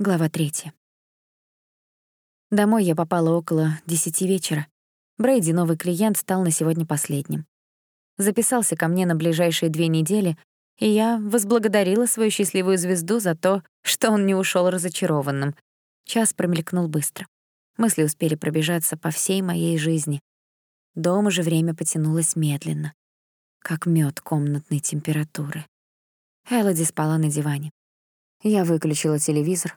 Глава третья. Домой я попала около десяти вечера. Брейди, новый клиент, стал на сегодня последним. Записался ко мне на ближайшие две недели, и я возблагодарила свою счастливую звезду за то, что он не ушел разочарованным. Час промелькнул быстро. Мысли успели пробежаться по всей моей жизни. Дома же время потянулось медленно, как мед комнатной температуры. Элоди спала на диване. Я выключила телевизор,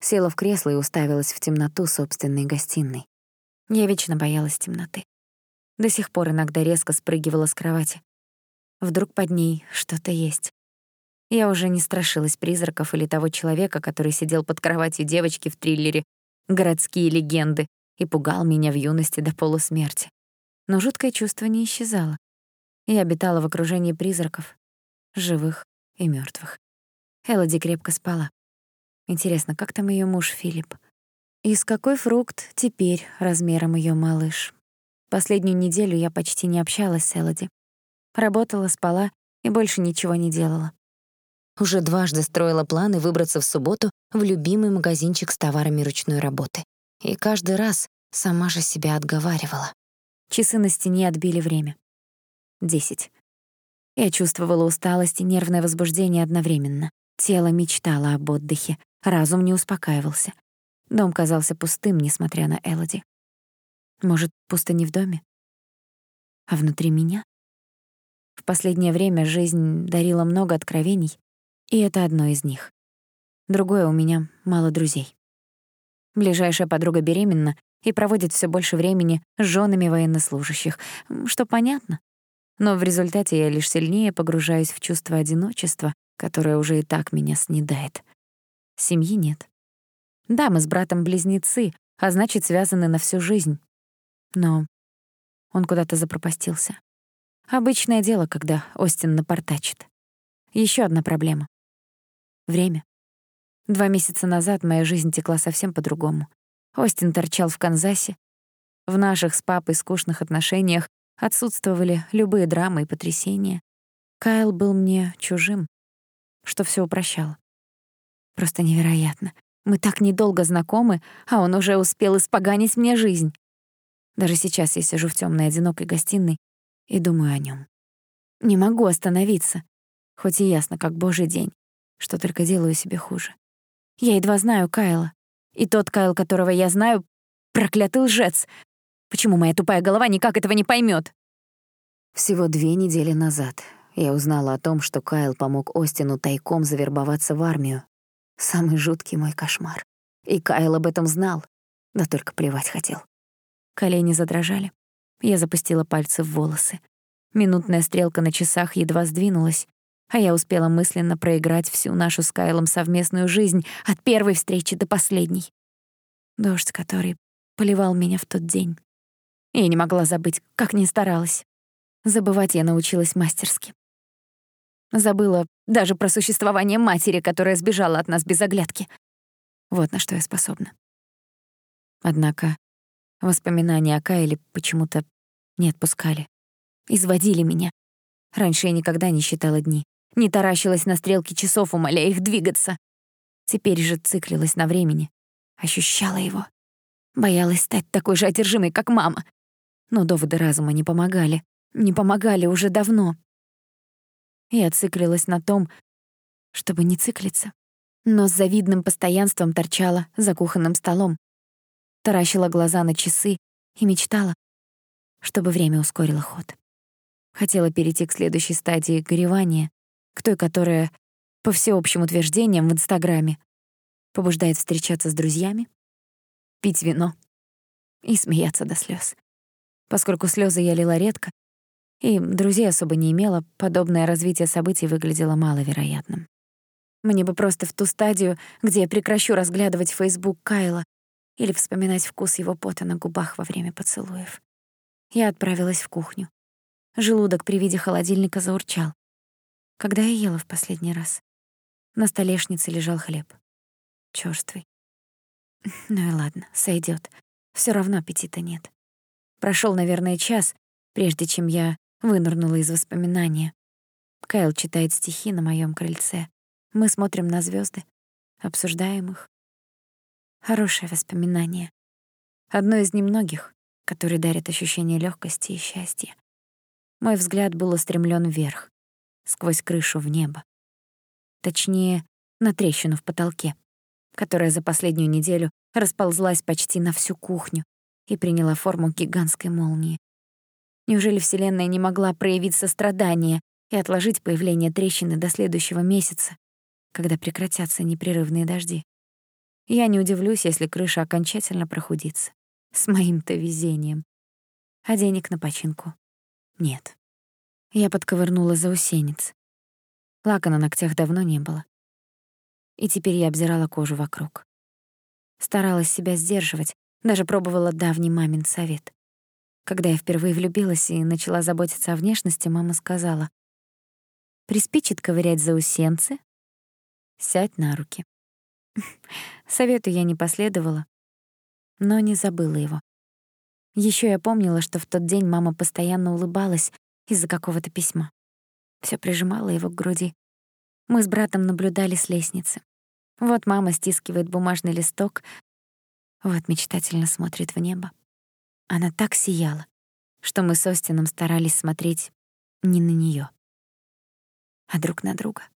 Села в кресло и уставилась в темноту собственной гостиной. Я вечно боялась темноты. До сих пор иногда резко спрыгивала с кровати. Вдруг под ней что-то есть. Я уже не страшилась призраков или того человека, который сидел под кроватью девочки в триллере «Городские легенды» и пугал меня в юности до полусмерти. Но жуткое чувство не исчезало. Я обитала в окружении призраков, живых и мёртвых. Элоди крепко спала. Интересно, как там её муж Филипп? И с какой фрукт теперь размером её малыш? Последнюю неделю я почти не общалась с Элоди. Работала, спала и больше ничего не делала. Уже дважды строила планы выбраться в субботу в любимый магазинчик с товарами ручной работы. И каждый раз сама же себя отговаривала. Часы на стене отбили время. Десять. Я чувствовала усталость и нервное возбуждение одновременно. Тело мечтало об отдыхе, Разум не успокаивался. Дом казался пустым, несмотря на Элоди. Может, пусто не в доме, а внутри меня? В последнее время жизнь дарила много откровений, и это одно из них. Другое у меня мало друзей. Ближайшая подруга беременна и проводит все больше времени с женами военнослужащих, что понятно. Но в результате я лишь сильнее погружаюсь в чувство одиночества, которое уже и так меня снедает. Семьи нет. Да, мы с братом близнецы, а значит, связаны на всю жизнь. Но он куда-то запропастился. Обычное дело, когда Остин напортачит. Еще одна проблема. Время. Два месяца назад моя жизнь текла совсем по-другому. Остин торчал в Канзасе. В наших с папой скучных отношениях отсутствовали любые драмы и потрясения. Кайл был мне чужим, что все упрощало. Просто невероятно. Мы так недолго знакомы, а он уже успел испоганить мне жизнь. Даже сейчас я сижу в тёмной одинокой гостиной и думаю о нём. Не могу остановиться, хоть и ясно, как божий день, что только делаю себе хуже. Я едва знаю Кайла. И тот Кайл, которого я знаю, проклятый лжец. Почему моя тупая голова никак этого не поймёт? Всего две недели назад я узнала о том, что Кайл помог Остину тайком завербоваться в армию Самый жуткий мой кошмар. И Кайл об этом знал, да только плевать хотел. Колени задрожали. Я запустила пальцы в волосы. Минутная стрелка на часах едва сдвинулась, а я успела мысленно проиграть всю нашу с Кайлом совместную жизнь от первой встречи до последней. Дождь, который поливал меня в тот день. Я не могла забыть, как ни старалась. Забывать я научилась мастерски. Забыла даже про существование матери, которая сбежала от нас без оглядки. Вот на что я способна. Однако воспоминания о Кайле почему-то не отпускали. Изводили меня. Раньше я никогда не считала дни. Не таращилась на стрелки часов, умоляя их двигаться. Теперь же циклилась на времени. Ощущала его. Боялась стать такой же одержимой, как мама. Но доводы разума не помогали. Не помогали уже давно. Я циклилась на том, чтобы не циклиться. Но с завидным постоянством торчала за кухонным столом. Таращила глаза на часы и мечтала, чтобы время ускорило ход. Хотела перейти к следующей стадии горевания, к той, которая, по всеобщим утверждениям в Инстаграме, побуждает встречаться с друзьями, пить вино и смеяться до слез. Поскольку слезы я лила редко, и друзей особо не имела, подобное развитие событий выглядело маловероятным. Мне бы просто в ту стадию, где я прекращу разглядывать Фейсбук Кайла или вспоминать вкус его пота на губах во время поцелуев. Я отправилась в кухню. Желудок при виде холодильника заурчал. Когда я ела в последний раз? На столешнице лежал хлеб. Чёрствый. Ну и ладно, сойдёт. Всё равно аппетита нет. Прошёл, наверное, час, прежде чем я Вынырнула из воспоминания. Кайл читает стихи на моем крыльце. Мы смотрим на звезды, обсуждаем их. Хорошее воспоминание. Одно из немногих, которые дарят ощущение легкости и счастья. Мой взгляд был устремлен вверх, сквозь крышу в небо. Точнее, на трещину в потолке, которая за последнюю неделю расползлась почти на всю кухню и приняла форму гигантской молнии. Неужели Вселенная не могла проявить сострадание и отложить появление трещины до следующего месяца, когда прекратятся непрерывные дожди? Я не удивлюсь, если крыша окончательно прохудится. С моим-то везением. А денег на починку нет. Я подковырнула заусенец. Лака на ногтях давно не было. И теперь я обзирала кожу вокруг. Старалась себя сдерживать, даже пробовала давний мамин совет. Когда я впервые влюбилась и начала заботиться о внешности, мама сказала, «Приспичит ковырять заусенцы? Сядь на руки». Совету я не последовала, но не забыла его. Еще я помнила, что в тот день мама постоянно улыбалась из-за какого-то письма. Всё прижимала его к груди. Мы с братом наблюдали с лестницы. Вот мама стискивает бумажный листок, вот мечтательно смотрит в небо. Она так сияла, что мы с Остином старались смотреть не на неё, а друг на друга.